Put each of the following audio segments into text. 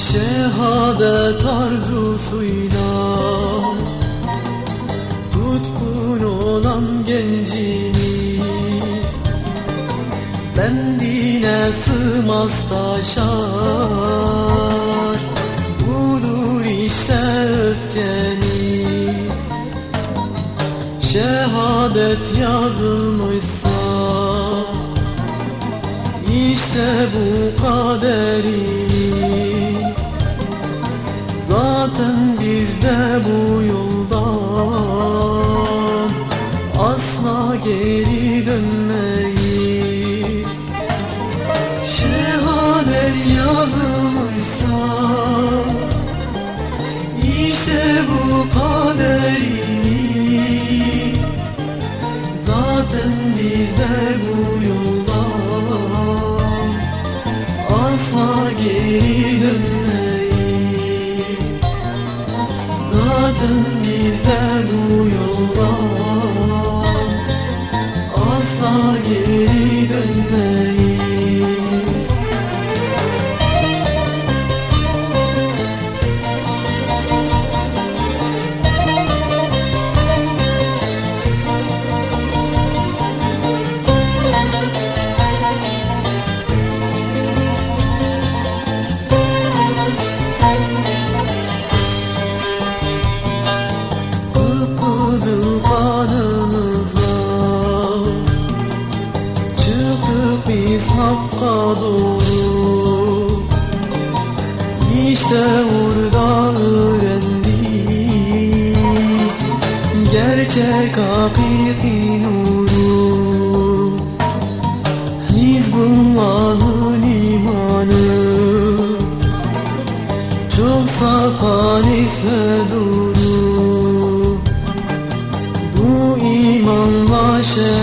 Saadet arzusuyla Tutkun olan gencimiz. Bendine sığmaz taşar Budur işte öfkeniz Şehadet yazılmışsa işte bu kaderimiz. Zaten biz de bu yoldan Asla geri dönmeyiz. Şehadet yazılmışsa İşte bu kaderimiz. Zaten biz de bu Zaten biz de bu yoldan Asla geri dönmeyiz Çıktık biz hakka doğru. İşte orada öğrendik. Gerçek hakiki nuru. Hizbullah'ın imanı. Çok saf halis ve duru Bu imanla şehadet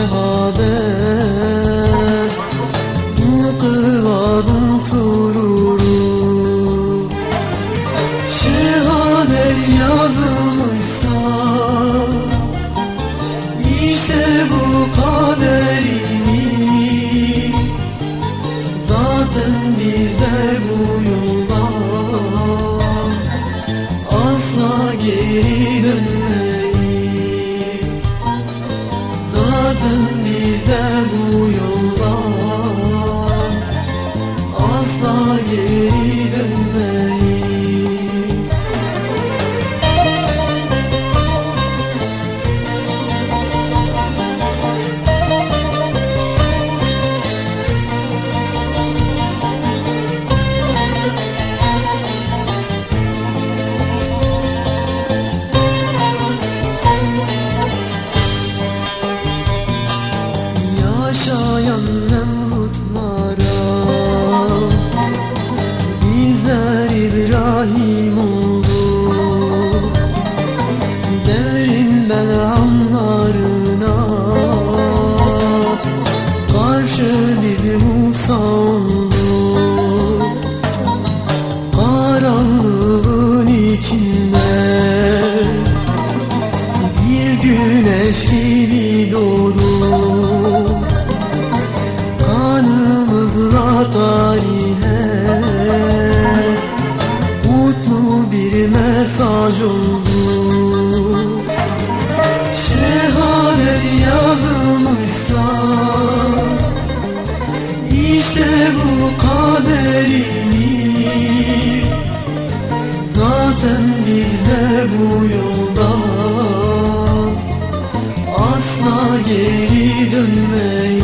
Devrin belamlarına Karşı bir Musa oldu Karanlığın içinde. Bir güneş gibi doğdu. Kanımızla tarihe Mutlu bir mesaj oldu geri dönmeyiz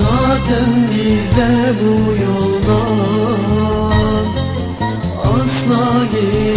Zaten biz de bu yoldan Asla geri